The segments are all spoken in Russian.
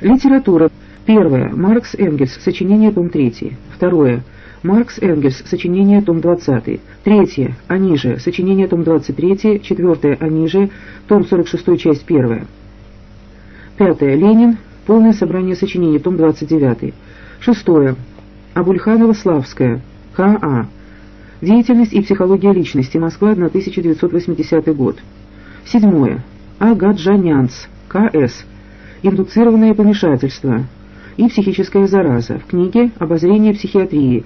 Литература. Первое. Маркс Энгельс. Сочинение, том 3. Второе. Маркс Энгельс. Сочинение, том 20. Третье. Они же. Сочинение, том 23. Четвертое. Они же. Том 46, часть 1. Пятое. Ленин. Полное собрание сочинений, том 29. Шестое. Абульханова-Славская. К.А. Деятельность и психология личности. Москва, 1980 год. Седьмое. Агаджанянц. К.С. Индуцированное помешательство и психическая зараза. В книге «Обозрение психиатрии».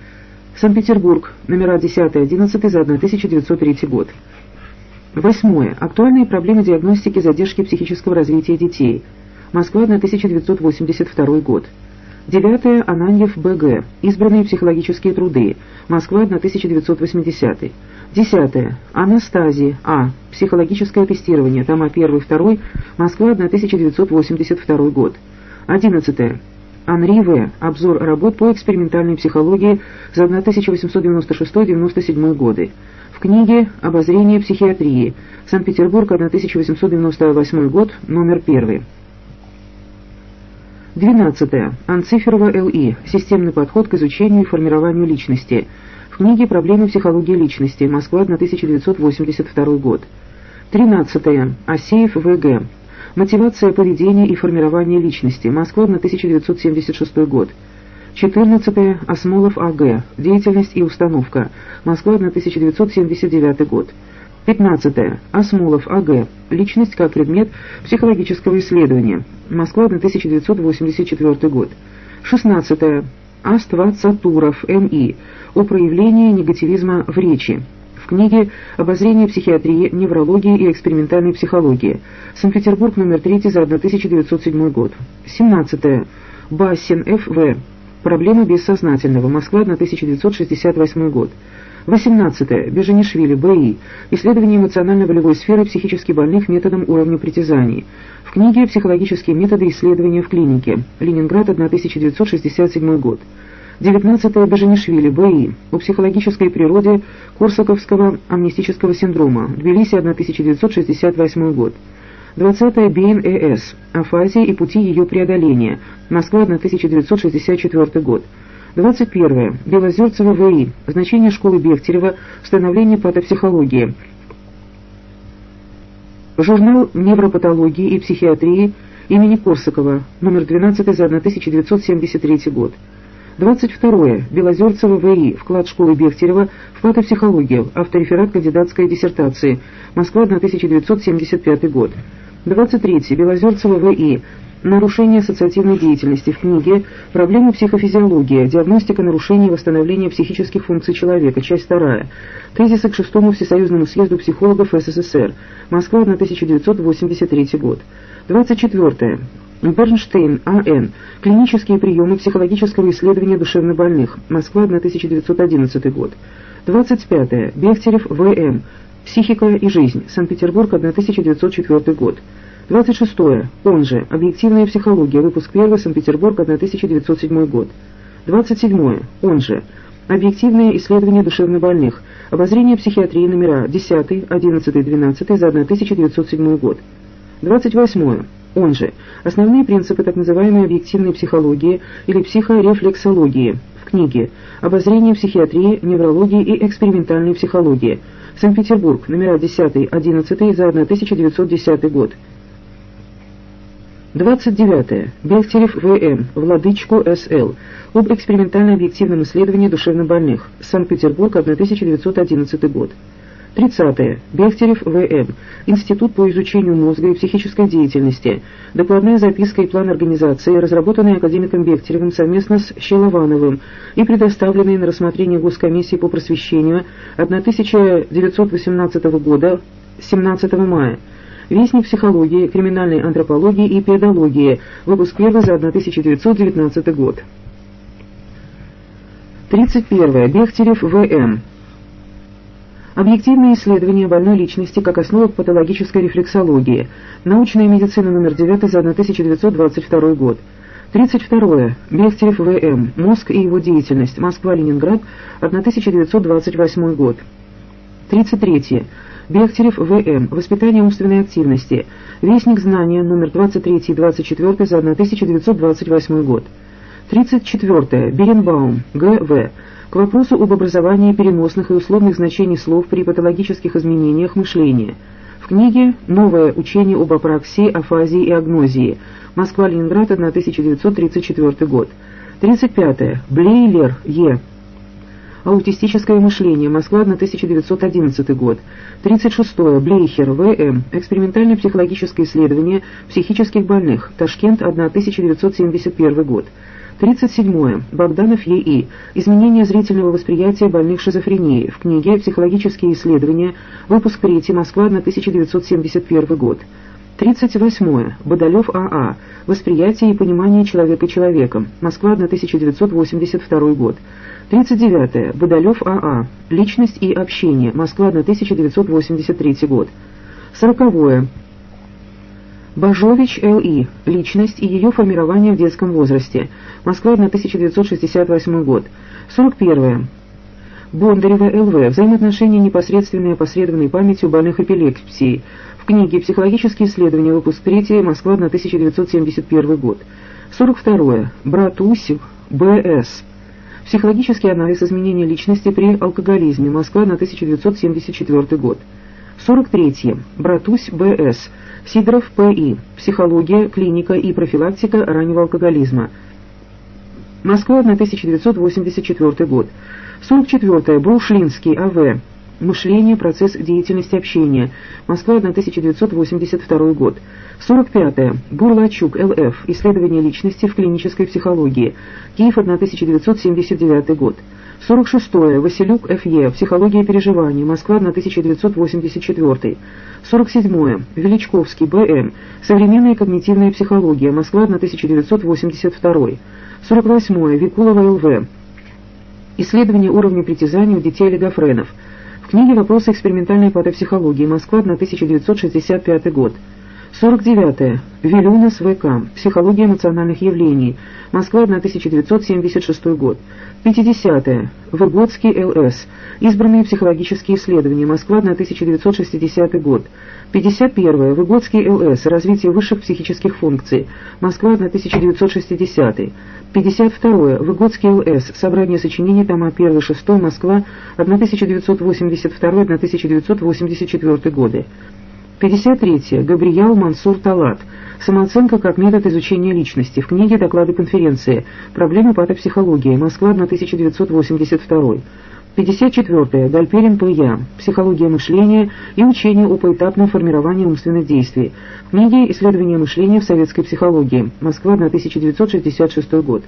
Санкт-Петербург. Номера 10-11 за 1903 год. Восьмое. Актуальные проблемы диагностики задержки психического развития детей. Москва, 1982 год. Девятое. Ананьев Б.Г. Избранные психологические труды. Москва, 1980. Десятое. Анастазия А. Психологическое тестирование. Тома 1-2. Москва, 1982 год. Одиннадцатое. Анри В. Обзор работ по экспериментальной психологии за 1896-97 годы. В книге «Обозрение психиатрии. Санкт-Петербург, 1898 год. Номер 1». 12. Анциферова Л.И. Системный подход к изучению и формированию личности. В книге «Проблемы психологии личности. Москва, 1982 год». 13. Асеев В.Г. Мотивация поведения и формирование личности. Москва, 1976 год. 14. Осмолов А.Г. Деятельность и установка. Москва, 1979 год. 15. Осмолов А.Г. Личность как предмет психологического исследования. Москва, 1984 год. 16. Аства Цатуров М.И. О проявлении негативизма в речи. В книге «Обозрение психиатрии, неврологии и экспериментальной психологии». Санкт-Петербург, номер 3 за 1907 год. 17. Бассин Ф.В. Проблемы бессознательного. Москва, 1968 год. 18. Беженишвили, Б.И. Исследование эмоционально-волевой сферы психически больных методом уровня притязаний. В книге «Психологические методы исследования в клинике». Ленинград, 1967 год. 19. Беженишвили, Б.И. О психологической природе Корсаковского амнистического синдрома. Тбилиси, 1968 год. 20. Бейн Э.С. Афазия и пути ее преодоления. Москва, 1964 год. 21. Белозерцева В.И. Значение школы Бехтерева. Становление патопсихологии. Журнал невропатологии и психиатрии имени Корсакова. Номер 12 за 1973 год. 22. Белозерцева В.И. Вклад школы Бехтерева в патопсихологию. Автореферат кандидатской диссертации. Москва, 1975 год. 23. Белозерцева В.И. Нарушение ассоциативной деятельности в книге «Проблемы психофизиологии. Диагностика нарушений и восстановления психических функций человека. Часть 2. Тезисы к шестому Всесоюзному съезду психологов СССР. Москва, 1983 год. 24. Бернштейн, А.Н. Клинические приемы психологического исследования душевнобольных. Москва, 1911 год. 25. Бехтерев, В.М. Психика и жизнь. Санкт-Петербург, 1904 год. 26. Он же. Объективная психология. Выпуск 1. Санкт-Петербург, 1907 год. 27. Он же. Объективное исследование душевнобольных. Обозрение психиатрии номера 10, 11, 12 за 1907 год. 28. Он же. Основные принципы так называемой объективной психологии или психорефлексологии. В книге «Обозрение психиатрии, неврологии и экспериментальной психологии». Санкт-Петербург, номера 10, 11 за 1910 год. 29. Бехтерев В.М. Владычко С.Л. Об экспериментально-объективном исследовании душевнобольных. Санкт-Петербург, 1911 год. 30. Бехтерев В.М. Институт по изучению мозга и психической деятельности. Докладная записка и план организации, разработанный академиком Бехтеревым совместно с Щеловановым и предоставленный на рассмотрение Госкомиссии по просвещению 1918 года 17 мая. Вестник психологии, криминальной антропологии и педагогии. Выпуск 1 за 1919 год. 31. Бехтерев В.М. Объективное исследование больной личности как основа патологической рефлексологии. Научная медицина номер 9 за 1922 год. 32. Бехтерев В.М. Мозг и его деятельность. Москва-Ленинград, 1928 год. 33. Бехтерев В.М. Воспитание умственной активности. Вестник знания, номер 23 и 24 за 1928 год. 34. Беренбаум, Г.В. К вопросу об образовании переносных и условных значений слов при патологических изменениях мышления. В книге «Новое учение об апраксии, афазии и агнозии». Москва-Ленинград, 1934 год. 35. Блейлер, Е. Аутистическое мышление. Москва, 1911 год. 36. Блейхер, В.М. Экспериментальное психологическое исследование психических больных. Ташкент, 1971 год. 37. Богданов Е.И. Изменение зрительного восприятия больных шизофренией. В книге «Психологические исследования», выпуск 3, Москва, 1971 год. 38. Бодолев А.А. Восприятие и понимание человека человеком. Москва, 1982 год. 39. Бодолев А.А. Личность и общение. Москва, 1983 год. 40. Бажович Л.И. Личность и ее формирование в детском возрасте. Москва, 1968 год. 41. Бондарева Л.В. Взаимоотношения непосредственной и опосредованной памятью больных эпилепсией. В книге «Психологические исследования», выпуск 3, Москва, 1971 год. 42. Братусев Б.С. Психологический анализ изменения личности при алкоголизме. Москва на 1974 год. 43. Братусь Б.С. Сидоров П.И. Психология, клиника и профилактика раннего алкоголизма. Москва 1984 год. 44. Брушлинский А.В. Мышление, процесс деятельности общения. Москва, 1982 год. 45. -е. Бурлачук, Л.Ф. Исследование личности в клинической психологии. Киев, 1979 год. 46. -е. Василюк, Ф.Е. Психология переживаний. Москва, 1984. 47. -е. Величковский, Б.М. Современная когнитивная психология. Москва, 1982. 48. -е. Викулова, Л.В. Исследование уровня притязаний у детей олигофренов. Книге «Вопросы экспериментальной патопсихологии. Москва, 1965 год». 49. -е. Вилюнас В.К. Психология эмоциональных явлений. Москва, 1976 год. 50. -е. Выгодский Л.С. Избранные психологические исследования. Москва, 1960 год. 51. -е. Выгодский Л.С. Развитие высших психических функций. Москва, 1960. 52. -е. Выгодский Л.С. Собрание сочинений, тома 1-6, Москва, 1982-1984 годы. 53. Габриял Мансур Талат. Самооценка как метод изучения личности. В книге «Доклады конференции. Проблемы патопсихологии. Москва, 1982». 54. Гальперин П.Я. Психология мышления и учение о поэтапном формировании умственных действий. В книге «Исследование мышления в советской психологии». Москва, 1966 год.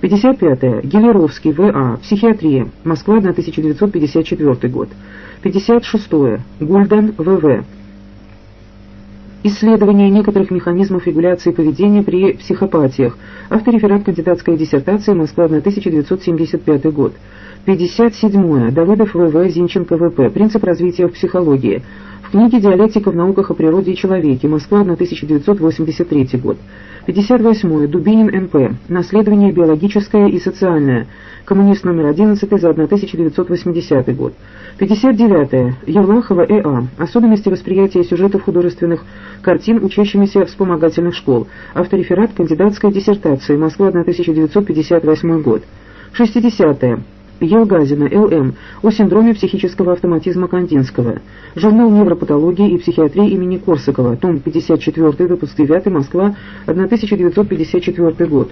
55. Гелеровский В.А. Психиатрия. Москва, 1954 год. 56. Гульдан В.В. Исследование некоторых механизмов регуляции поведения при психопатиях. Автореферат кандидатской диссертации Москва, 1975 год. 57. Давыдов В.В. Зинченко В.П. Принцип развития в психологии. В книге «Диалектика в науках о природе и человеке». Москва, 1983 год. 58. Дубинин Н.П. Наследование биологическое и социальное. Коммунист номер 11 за 1980 год. 59. Евлахова Э.А. Особенности восприятия сюжетов художественных картин учащимися вспомогательных школ. Автореферат кандидатской диссертации. Москва, 1958 год. 60. -е. Елгазина, Л.М. О синдроме психического автоматизма Кандинского. Журнал невропатологии и психиатрии имени Корсакова. Том 54, выпуск 9, Москва, 1954 год.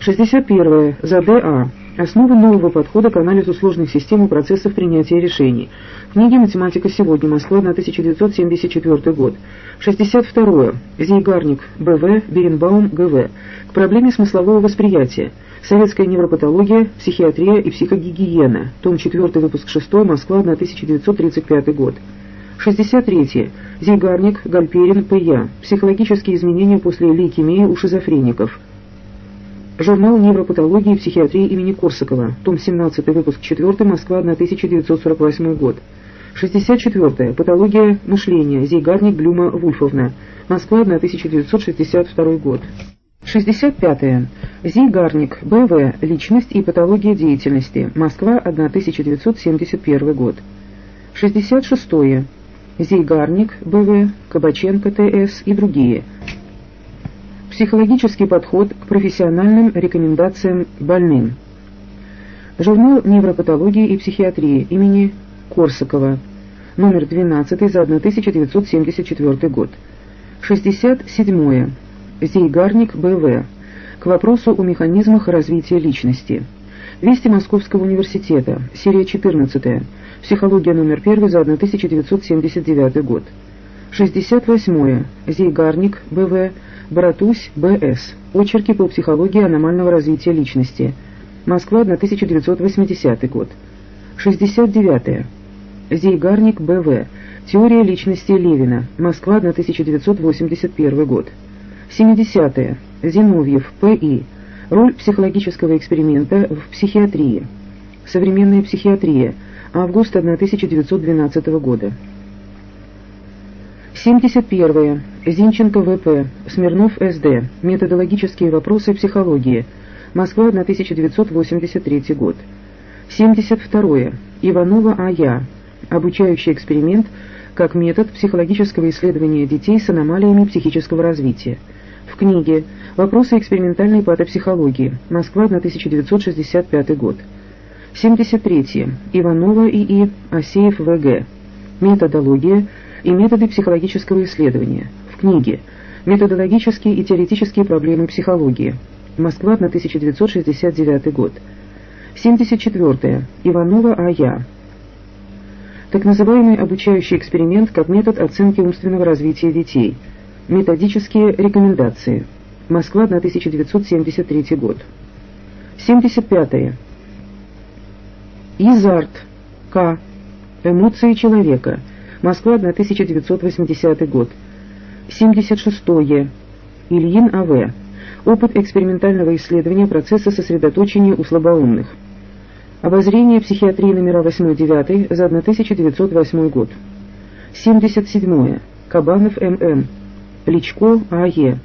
61. За Д.А. Основы нового подхода к анализу сложных систем и процессов принятия решений. Книги «Математика сегодня. Москва. 1974 год». 62. Зейгарник. Б.В. Беренбаум. Г.В. К проблеме смыслового восприятия. Советская невропатология, психиатрия и психогигиена. Том 4, выпуск 6, Москва, 1935 год. 63. Зейгарник, Гальперин, П.Я. Психологические изменения после лейкемии у шизофреников. Журнал невропатологии и психиатрии имени Корсакова. Том 17, выпуск 4, Москва, 1948 год. 64. Патология мышления. Зейгарник Блюма Вульфовна. Москва, 1962 год. 65. -е. Зигарник, Б.В. Личность и патология деятельности. Москва, 1971 год. 66. -е. Зейгарник, БВ, Кабаченко, ТС и другие. Психологический подход к профессиональным рекомендациям больным. Журнал невропатологии и психиатрии имени Корсакова, номер 12 за 1974 год. 67. Зейгарник, БВ. К вопросу о механизмах развития личности. Вести Московского университета, серия 14. Психология номер 1 за 1979 год. 68. Зейгарник, БВ. Братусь, БС. Очерки по психологии аномального развития личности. Москва, 1980 год. 69. Зейгарник, БВ. Теория личности Левина. Москва, 1981 год. 70. -е. Зиновьев, П.И. Роль психологического эксперимента в психиатрии. Современная психиатрия. Август 1912 года. 71. -е. Зинченко В.П. Смирнов С.Д. Методологические вопросы психологии. Москва, 1983 год. 72. -е. Иванова А.Я. Обучающий эксперимент как метод психологического исследования детей с аномалиями психического развития. В книге «Вопросы экспериментальной патопсихологии. Москва, 1965 год». 73. Иванова И.И. Асеев В.Г. Методология и методы психологического исследования. В книге «Методологические и теоретические проблемы психологии». Москва, 1969 год. 74. Иванова А.Я. Так называемый обучающий эксперимент как метод оценки умственного развития детей. Методические рекомендации. Москва, 1973 год. 75. -е. Изарт. К. Эмоции человека. Москва, 1980 год. 76. -е. Ильин А.В. Опыт экспериментального исследования процесса сосредоточения у слабоумных. Обозрение психиатрии номера 8-9 за 1908 год. 77. -е. Кабанов М.М. Плечко А.Е.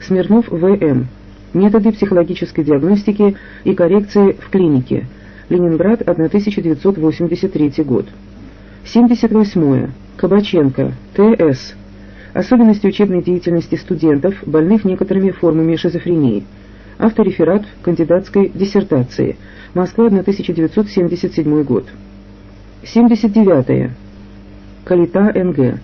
Смирнов В.М. Методы психологической диагностики и коррекции в клинике. Ленинград, 1983 год. 78. Кабаченко, Т.С. Особенности учебной деятельности студентов, больных некоторыми формами шизофрении. Автореферат кандидатской диссертации. Москва, 1977 год. 79. Калита Н.Г.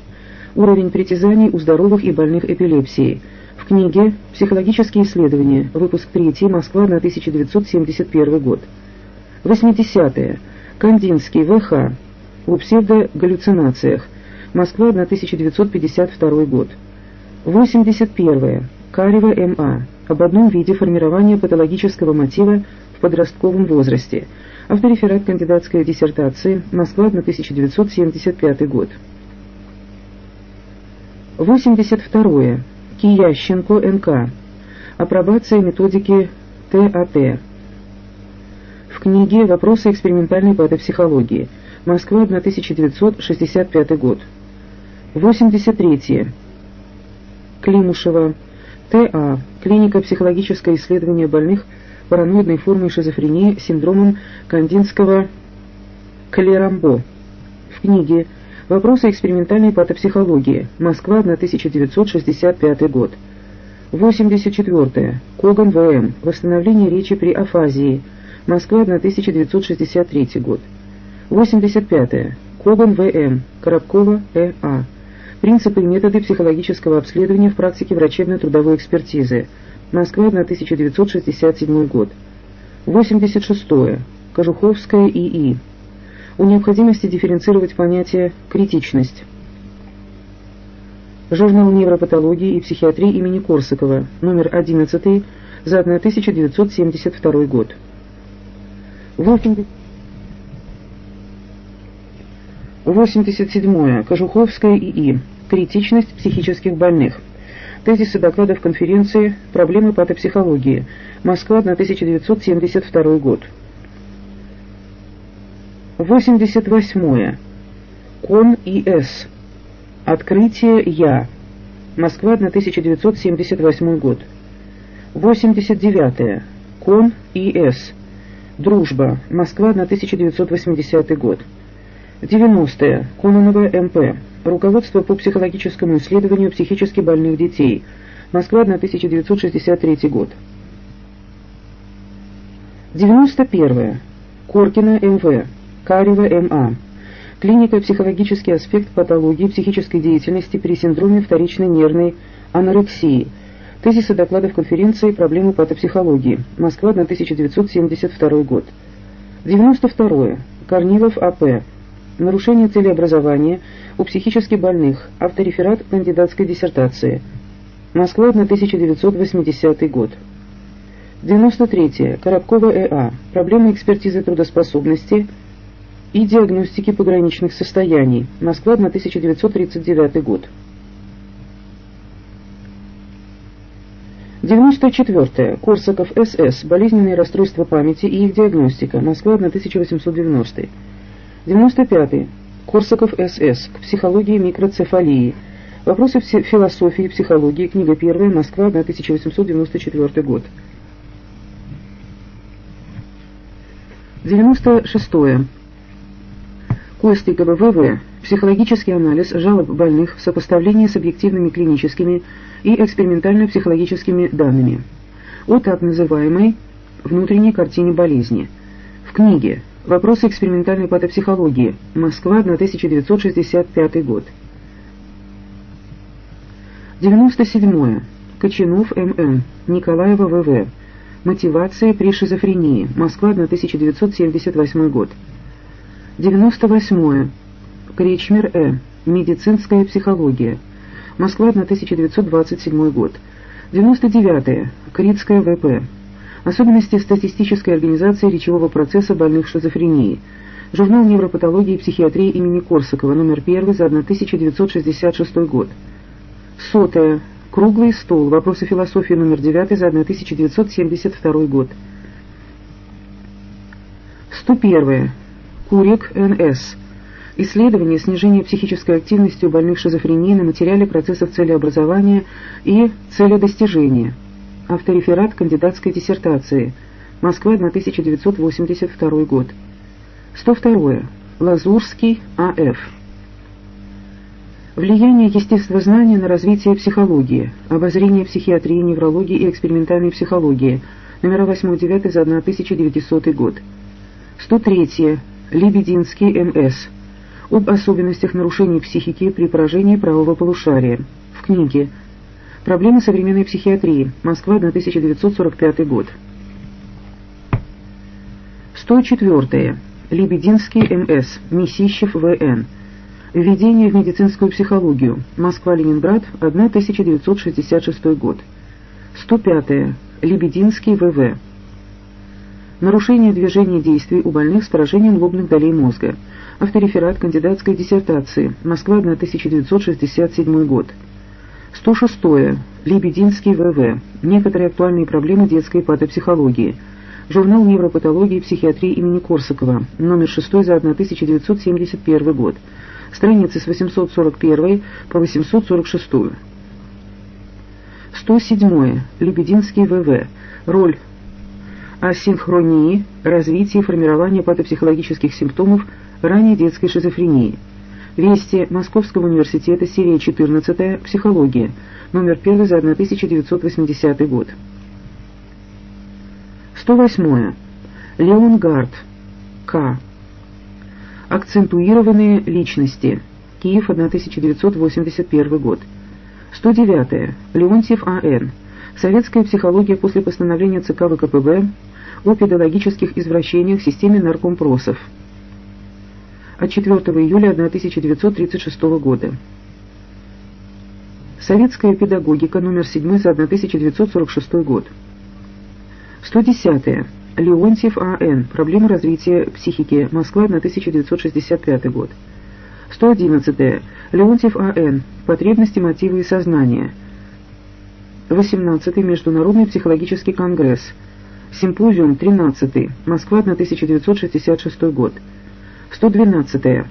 Уровень притязаний у здоровых и больных эпилепсией. В книге «Психологические исследования», выпуск 3, Москва, 1971 год. 80. -е. Кандинский, В.Х. О псевдогаллюцинациях. Москва, 1952 год. 81. -е. Карева М.А. Об одном виде формирования патологического мотива в подростковом возрасте. Автореферат кандидатской диссертации. Москва, 1975 год. 82. -е. Киященко Н.К. Апробация методики ТАТ в книге «Вопросы экспериментальной патопсихологии». Москва, 1965 год. 83. Климушева. Т.А. Клиника психологическое исследование больных параноидной формой шизофрении синдромом Кандинского Клерамбо. В книге «Вопросы экспериментальной патопсихологии». Москва, 1965 год. 84. Коган В.М. Восстановление речи при афазии. Москва, 1963 год. 85. -е. Коган В.М. Коробкова Э.А. Принципы и методы психологического обследования в практике врачебно-трудовой экспертизы. Москва, 1967 год. 86. -е. Кожуховская И.И. О необходимости дифференцировать понятие «критичность». Журнал невропатологии и психиатрии имени Корсакова, номер 11 за 1972 год. 87. Кожуховская ИИ. Критичность психических больных. Тезисы докладов конференции «Проблемы патопсихологии». Москва, 1972 год. 88. Кон ИС. Открытие Я. Москва, 1978 год. 89. Кон ИС. Дружба. Москва, 1980 год. 90. Кононова МП. Руководство по психологическому исследованию психически больных детей. Москва, 1963 год. 91. Коркина МВ. Карева МА. Клиника «Психологический аспект патологии психической деятельности при синдроме вторичной нервной анорексии». Тезисы докладов конференции «Проблемы патопсихологии». Москва, 1972 год. 92. Корнилов А.П. Нарушение целеобразования у психически больных. Автореферат кандидатской диссертации. Москва, 1980 год. 93. Коробкова Э.А. Проблемы экспертизы трудоспособности и диагностики пограничных состояний. Москва, 1939 год. 94. Корсаков С.С. Болезненные расстройства памяти и их диагностика. Москва, 1890. 95. Корсаков С.С. К психологии микроцефалии. Вопросы философии и психологии. Книга первая. Москва, 1894 год. 96. Костикова ВВ. Психологический анализ жалоб больных в сопоставлении с объективными клиническими и экспериментально-психологическими данными о так называемой внутренней картине болезни. В книге «Вопросы экспериментальной патопсихологии. Москва, 1965 год». 97. Кочанов М.Н. Николаева В.В. Мотивация при шизофрении. Москва, 1978 год. 98. Кречмер Э. Медицинская психология. Москва, 1927 год. 99. Критская ВП. Особенности статистической организации речевого процесса больных шизофренией. Журнал невропатологии и психиатрии имени Корсакова, номер 1 за 1966 год. Сотая. Круглый стол. Вопросы философии номер 9 за 1972 год. 101. Курик Н.С. Исследование снижения психической активности у больных шизофренией на материале процессов целеобразования и целедостижения. Автореферат кандидатской диссертации. Москва, 1982 год. 102. Лазурский А.Ф. Влияние естествознания на развитие психологии. Обозрение психиатрии, неврологии и экспериментальной психологии. Номера 8-9 за 1900 год. 103. Лебединский М.С. Об особенностях нарушений психики при поражении правого полушария. В книге «Проблемы современной психиатрии. Москва, 1945 год». 104. Лебединский М.С. Месищев В.Н. Введение в медицинскую психологию. Москва-Ленинград, 1966 год. 105. Лебединский В.В. Нарушение движения действий у больных с поражением лобных долей мозга. Автореферат кандидатской диссертации. Москва, 1967 год. 106. Лебединский В.В. Некоторые актуальные проблемы детской патопсихологии. Журнал невропатологии и психиатрии имени Корсакова. Номер 6 за 1971 год страницы с 841 по 846. 107. Лебединский ВВ. Роль асинхронии, развития и формирования патопсихологических симптомов ранней детской шизофрении. Вести Московского университета, серия 14, психология, номер 1 за 1980 год. 108. Леонгард, К. Акцентуированные личности. Киев, 1981 год. 109. Леонтьев А.Н. Советская психология после постановления ЦК ВКПБ о педагогических извращениях в системе наркомпросов. От 4 июля 1936 года. Советская педагогика, номер 7 за 1946 год. 110. Леонтьев А.Н. Проблемы развития психики. Москва, 1965 год. 111. Леонтьев А.Н. Потребности, мотивы и сознание. 18. Международный психологический конгресс. Симпозиум 13. Москва, 1966 год. 112.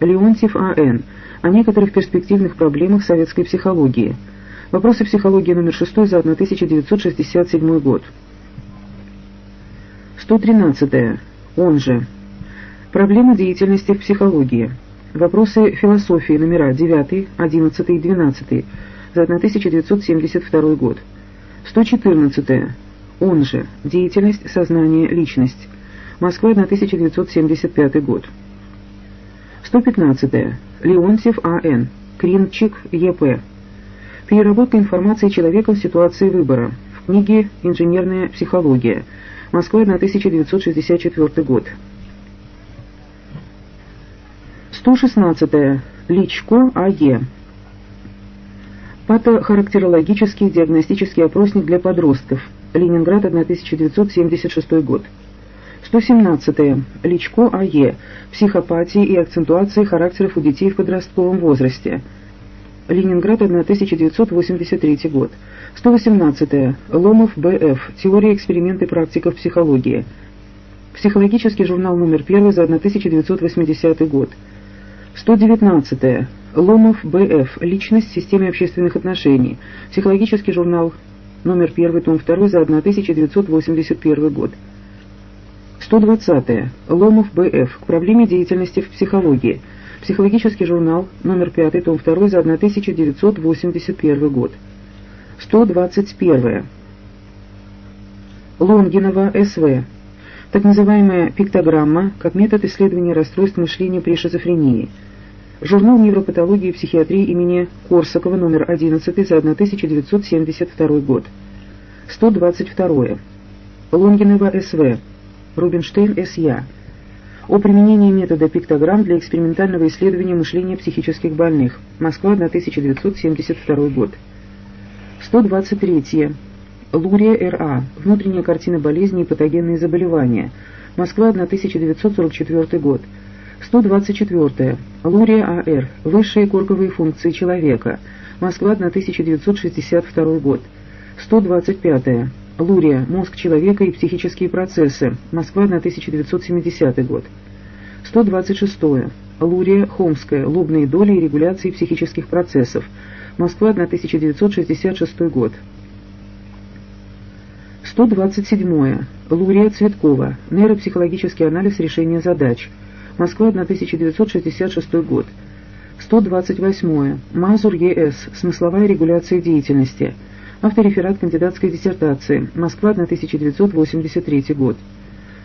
Леонтьев А.Н. О некоторых перспективных проблемах советской психологии. Вопросы психологии номер 6 за 1967 год. 113. Он же. Проблема деятельности в психологии. Вопросы философии номера 9, 11 и 12 за 1972 год. 114. Он же. Деятельность, сознание, личность. Москва, 1975 год. 115. Леонтьев А.Н. Кринчик Е.П. Переработка информации человеком в ситуации выбора. В книге «Инженерная психология». Москва, 1964 год. 116. Личко А.Е. Патохарактерологический диагностический опросник для подростков. Ленинград, 1976 год. 117. Личко А.Е. Психопатии и акцентуации характеров у детей в подростковом возрасте. Ленинград, 1983 год. 118. Ломов Б.Ф. Теория эксперименты практика в психологии. Психологический журнал номер 1 за 1980 год. 119. Ломов Б.Ф. Личность в системе общественных отношений. Психологический журнал номер 1, том 2 за 1981 год. 120. Ломов Б.Ф. К проблеме деятельности в психологии. Психологический журнал, номер 5, том 2 за 1981 год. 121. Лонгинова С.В. Так называемая пиктограмма, как метод исследования расстройств мышления при шизофрении. Журнал невропатологии и психиатрии имени Корсакова, номер 11 за 1972 год. 122. Лонгинова С.В. Рубинштейн С.Я. О применении метода пиктограмм для экспериментального исследования мышления психических больных. Москва, 1972 год. 123. Лурия Р.А. Внутренняя картина болезни и патогенные заболевания. Москва, 1944 год. 124. Лурия А.Р. Высшие корковые функции человека. Москва, 1962 год. 125. Лурия. Мозг человека и психические процессы. Москва, 1970 год. 126. Лурия Хомская. Лобные доли и регуляции психических процессов. Москва, 1966 год. 127. Лурия Цветкова. Нейропсихологический анализ решения задач. Москва, 1966 год. 128. Мазур Е.С. Смысловая регуляция деятельности. Автореферат кандидатской диссертации. Москва, 1983 год.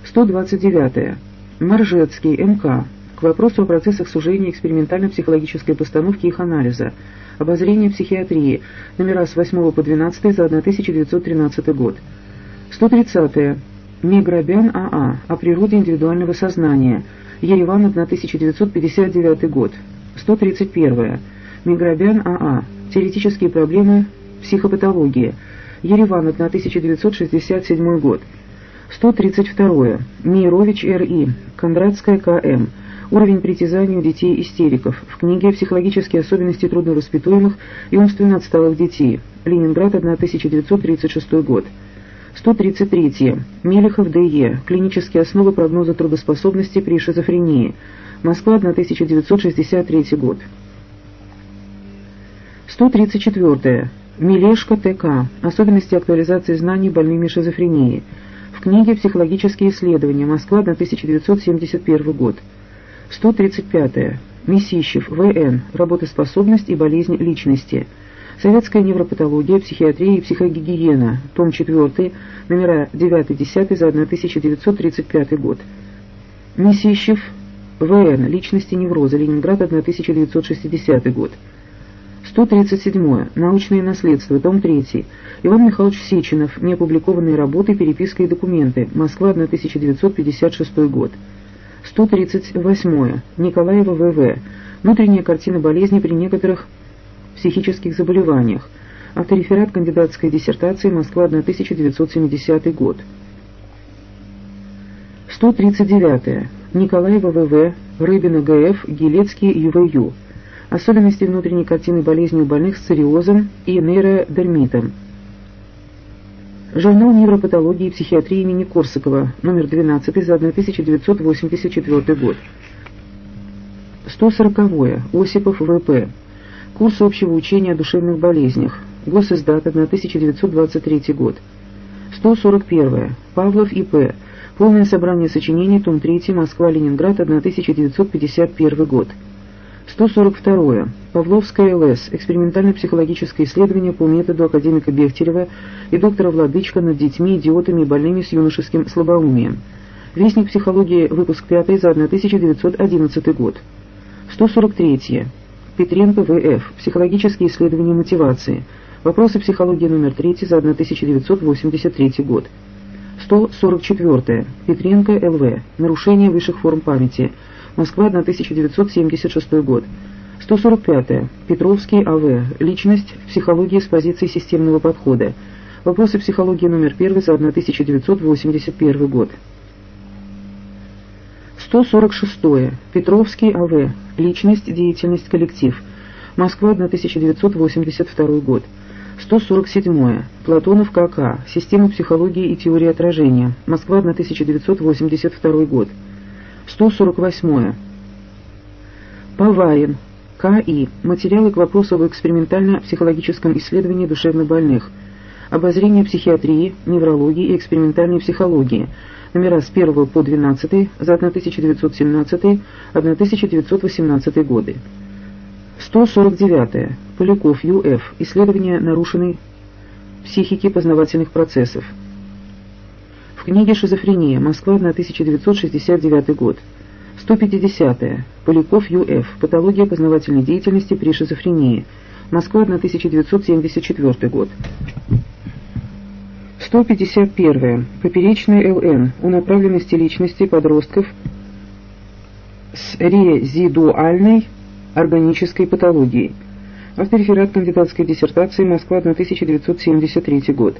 129. Маржецкий, М.К. К вопросу о процессах сужения экспериментально-психологической постановки их анализа. Обозрение психиатрии. Номера с 8 по 12 за 1913 год. 130. Миграбян А.А. О природе индивидуального сознания. Ереван, 1959 год. 131. Миграбян А.А. Теоретические проблемы Психопатология. Ереван, 1967 год. 132. Мейрович Р.И. Кондратская К.М. Уровень притязания детей-истериков. В книге «Психологические особенности трудновоспитуемых и умственно отсталых детей». Ленинград, 1936 год. 133. Мелехов Д.Е. Клинические основы прогноза трудоспособности при шизофрении. Москва, 1963 год. 134. Милешко Т.К. Особенности актуализации знаний больными шизофренией. В книге «Психологические исследования. Москва, 1971 год». 135. Месищев В.Н. Работоспособность и болезнь личности. Советская невропатология, психиатрия и психогигиена. Том 4. Номера 9-10 за 1935 год. Месищев В.Н. Личности невроза. Ленинград, 1960 год. 137. Научное наследство. Том 3. Иван Михайлович Сеченов. Неопубликованные работы, переписка и документы. Москва, 1956 год. 138. Николаева В.В. Внутренняя картина болезни при некоторых психических заболеваниях. Автореферат кандидатской диссертации. Москва, 1970 год. 139. Николаева В.В. Рыбина Г.Ф. Гилецкий Ю.В.Ю особенности внутренней картины болезни у больных с цариозом и нейродермитом. Журнал невропатологии и психиатрии имени Корсакова, номер 12 за 1984 год. 140. -е. Осипов В.П. Курс общего учения о душевных болезнях. Госиздат, 1923 год. 141. Павлов И.П. Полное собрание сочинений, том 3, Москва-Ленинград, 1951 год. 142. Павловская ЛС. Экспериментально-психологическое исследование по методу академика Бехтерева и доктора Владычка над детьми, идиотами и больными с юношеским слабоумием. Вестник психологии, выпуск 5 за 1911 год. 143. Петренко В.Ф. Психологические исследования мотивации. Вопросы психологии номер 3 за 1983 год. 144. Петренко Л.В. Нарушение высших форм памяти. Москва, 1976 год. 145. Петровский А.В. Личность, психология с позиции системного подхода. Вопросы психологии номер 1 за 1981 год. 146. Петровский А.В. Личность, деятельность, коллектив. Москва, 1982 год. 147. Платонов К.К. Система психологии и теории отражения. Москва, 1982 год. 148. Поварин. К.И. Материалы к вопросу об экспериментально-психологическом исследовании душевнобольных. Обозрение психиатрии, неврологии и экспериментальной психологии. Номера с 1 по 12 за 1917-1918 годы. 149. Поляков Ю.Ф. Исследование нарушенной психики познавательных процессов. В книге «Шизофрения. Москва. 1969 год». 150. -е. Поляков Ю.Ф. Патология познавательной деятельности при шизофрении. Москва. 1974 год. 151. Поперечная ЛН. О направленности личности подростков с резидуальной органической патологией. Автореферат кандидатской диссертации Москва, 1973 год.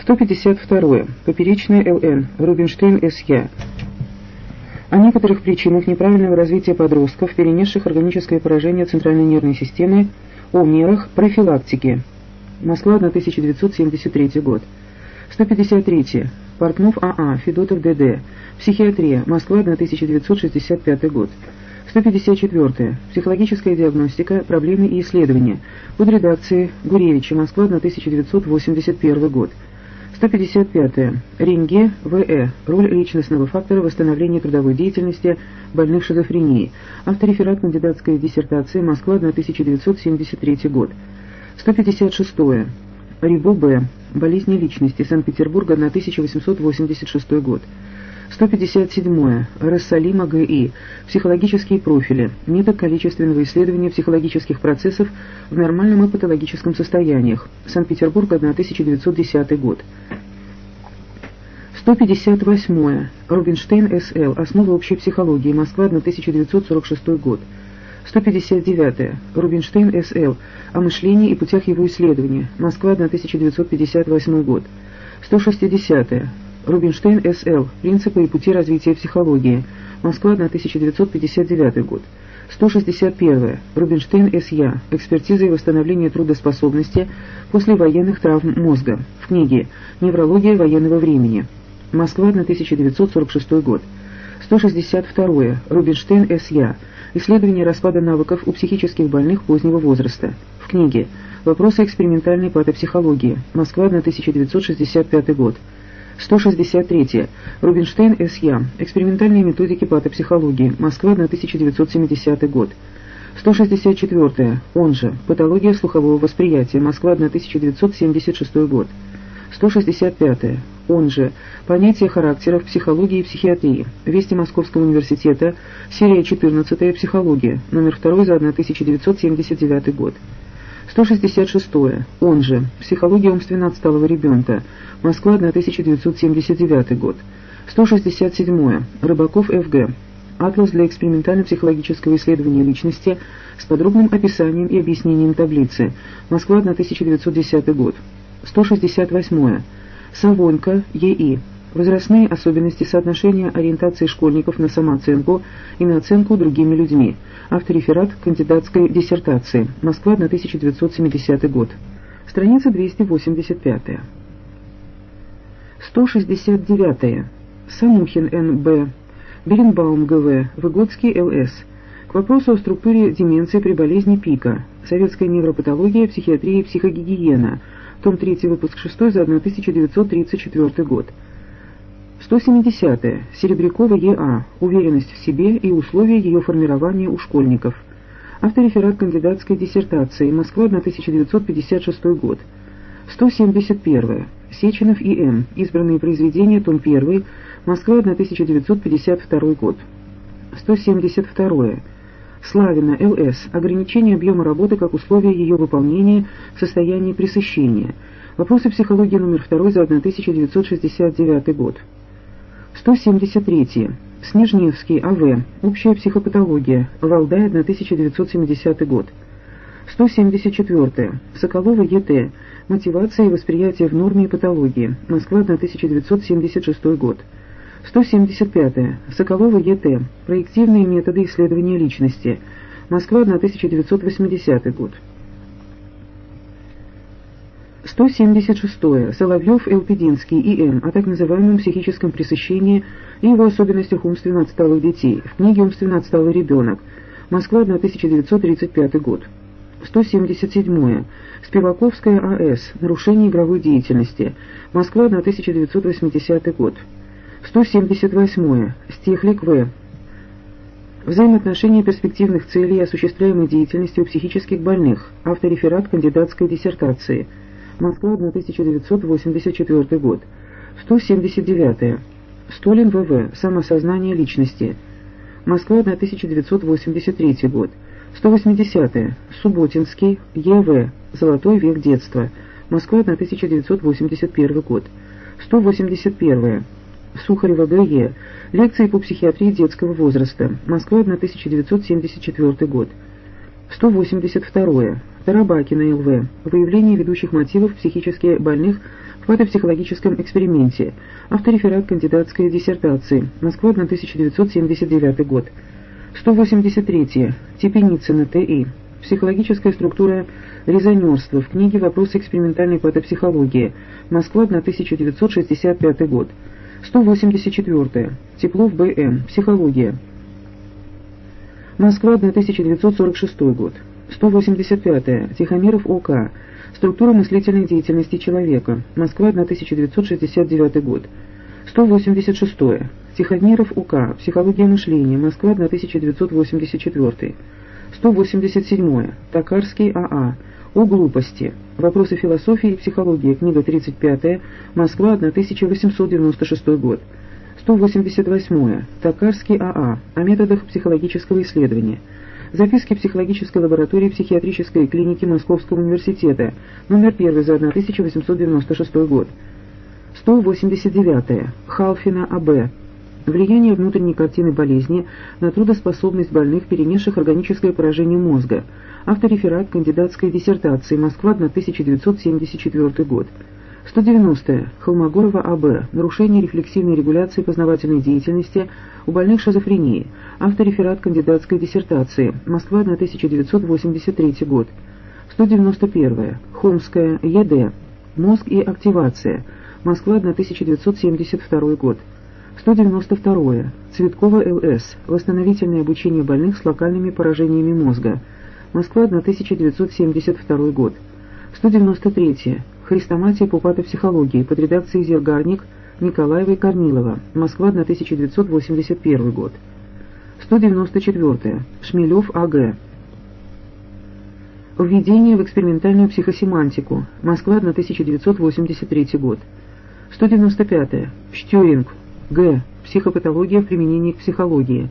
152. Поперечная ЛН. Рубинштейн С.Я. О некоторых причинах неправильного развития подростков, перенесших органическое поражение центральной нервной системы, о мерах профилактики. Москва, 1973 год. 153. Портнов А.А. Федотов Д.Д. Психиатрия. Москва, 1965 год. 154. Психологическая диагностика, проблемы и исследования. Под редакцией Гуревича, Москва, 1981 год. 155. Ренге В.Э. Роль личностного фактора восстановления трудовой деятельности больных шизофренией. Автореферат кандидатской диссертации Москва, 1973 год. 156. Рибо Б. Болезни личности. Санкт-Петербург, 1886 год. 157. Рассалима Г.И. Психологические профили. Метод количественного исследования психологических процессов в нормальном и патологическом состояниях. Санкт-Петербург, 1910 год. 158. Рубинштейн С.Л. Основы общей психологии. Москва, 1946 год. 159. Рубинштейн С.Л. О мышлении и путях его исследования. Москва, 1958 год. 160. Рубинштейн С.Л. Принципы и пути развития психологии. Москва, 1959 год. 161. Рубинштейн С.Я. Экспертиза и восстановление трудоспособности после военных травм мозга. В книге «Неврология военного времени». Москва, 1946 год. 162. Рубинштейн С.Я. Исследование распада навыков у психических больных позднего возраста. В книге «Вопросы экспериментальной патопсихологии». Москва, 1965 год. 163. Рубинштейн С.Я. Экспериментальные методики патопсихологии. Москва, 1970 год. 164. Он же. Патология слухового восприятия. Москва, 1976 год. 165. Он же. Понятие характеров психологии и психиатрии. Вести Московского университета. Серия 14. Психология. Номер 2 за 1979 год. 166. Он же. Психология умственно отсталого ребенка. Москва, 1979 год. 167. Рыбаков Ф.Г. Атлас для экспериментально-психологического исследования личности с подробным описанием и объяснением таблицы. Москва, 1910 год. 168. Савонько, Е.И. Возрастные особенности соотношения ориентации школьников на самооценку и на оценку другими людьми. Автореферат кандидатской диссертации. Москва, 1970 год. Страница 285. 169. Самухин Н.Б. Беренбаум Г.В. Выгодский Л.С. К вопросу о структуре деменции при болезни пика. Советская невропатология, психиатрия и психогигиена. Том 3, выпуск 6 за 1934 год. 170. -е. Серебрякова Е.А. Уверенность в себе и условия ее формирования у школьников. Автореферат кандидатской диссертации. Москва, 1956 год. 171. -е. Сеченов И.М. Избранные произведения, том 1. Москва, 1952 год. 172. -е. Славина Л.С. Ограничение объема работы как условие ее выполнения в состоянии пресыщения. Вопросы психологии номер 2 за 1969 год. 173. Снежневский А.В. Общая психопатология. Валдай, 1970 год. 174. Соколова Е.Т. Мотивация и восприятие в норме и патологии. Москва, 1976 год. 175. Соколова Е.Т. Проективные методы исследования личности. Москва, 1980 год. 176. Соловьев Элпидинский И.М. о так называемом психическом пресыщении и его особенностях умственно отсталых детей. В книге «Умственно отсталый ребенок». Москва, 1935 год. 177. Спиваковская А.С. Нарушение игровой деятельности. Москва, 1980 год. 178. Стихлик В. Взаимоотношения перспективных целей осуществляемой деятельности у психических больных. Автореферат кандидатской диссертации. Москва, 1984 год. 179. Столин В.В. Самосознание личности. Москва, 1983 год. 180. Субботинский Е.В. Золотой век детства. Москва, 1981 год. 181. Сухарева Г.Е. Лекции по психиатрии детского возраста. Москва, 1974 год. 182. Тарабакина Л.В. Выявление ведущих мотивов психически больных в патопсихологическом эксперименте. Автореферат кандидатской диссертации. Москва, 1979 год. 183. Тепеницына Т.И. Психологическая структура резонерства в книге «Вопросы экспериментальной патопсихологии». Москва, 1965 год. 184. Теплов Б.М. Психология. Москва, 1946 год. 185. Тихомиров О.К. Структура мыслительной деятельности человека. Москва, 1969 год. 186. Тихомиров У.К. Психология мышления. Москва, 1984. 187. Токарский А.А. О глупости. Вопросы философии и психологии. Книга 35. Москва, 1896 год. 188. Токарский А.А. О методах психологического исследования. Записки психологической лаборатории психиатрической клиники Московского университета. Номер 1 за 1896 год. 189. Халфина А.Б. Влияние внутренней картины болезни на трудоспособность больных, перенесших органическое поражение мозга. Автореферат кандидатской диссертации. Москва, 1974 год. 190. Холмогорова А.Б. Нарушение рефлексивной регуляции познавательной деятельности у больных шизофрении. Автореферат кандидатской диссертации. Москва, 1983 год. 191. Хомская Е.Д. Мозг и активация. Москва, 1972 год. 192. Цветкова Л.С. Восстановительное обучение больных с локальными поражениями мозга. Москва, 1972 год. 193. Хрестоматия по патопсихологии под редакцией Зергарник Николаева и Корнилова. Москва, 1981 год. 194. Шмелев А.Г. Введение в экспериментальную психосемантику. Москва, 1983 год. 195. Штюринг. Г. Психопатология в применении к психологии.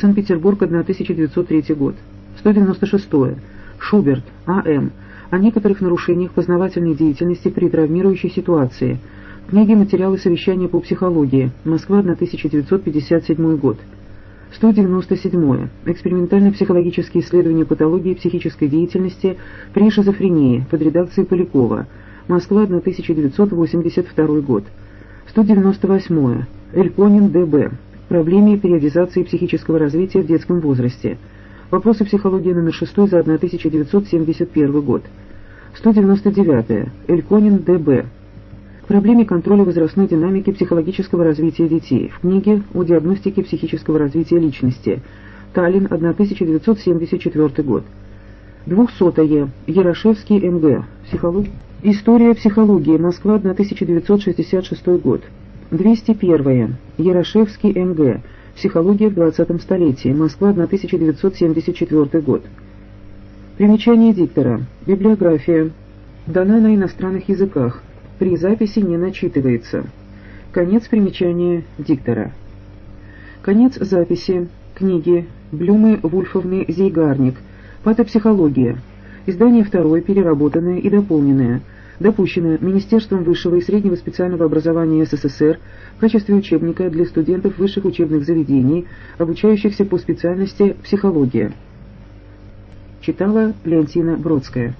Санкт-Петербург, 1903 год. 196. Шуберт. А.М. О некоторых нарушениях познавательной деятельности при травмирующей ситуации. Книги «Материалы совещания по психологии». Москва, 1957 год. 197. Экспериментально-психологические исследования патологии психической деятельности при шизофрении под редакцией Полякова. Москва, 1982 год. 198. Эльконин Д.Б. Проблеме периодизации психического развития в детском возрасте. Вопросы психологии номер 6 за 1971 год. 199. Эльконин Д.Б. К проблеме контроля возрастной динамики психологического развития детей в книге о диагностике психического развития личности. Таллин, 1974 год. 200. Ярошевский М.Г. Психология. История психологии. Москва, 1966 год. 201. Ярошевский М.Г. Психология в 20 столетии. Москва, 1974 год. Примечание диктора. Библиография. Дана на иностранных языках. При записи не начитывается. Конец примечания диктора. Конец записи. Книги. Блюмы Вульфовны Зейгарник. Патопсихология. Издание второе, переработанное и дополненное. Допущено Министерством высшего и среднего специального образования СССР в качестве учебника для студентов высших учебных заведений, обучающихся по специальности психология. Читала Леонтина Бродская.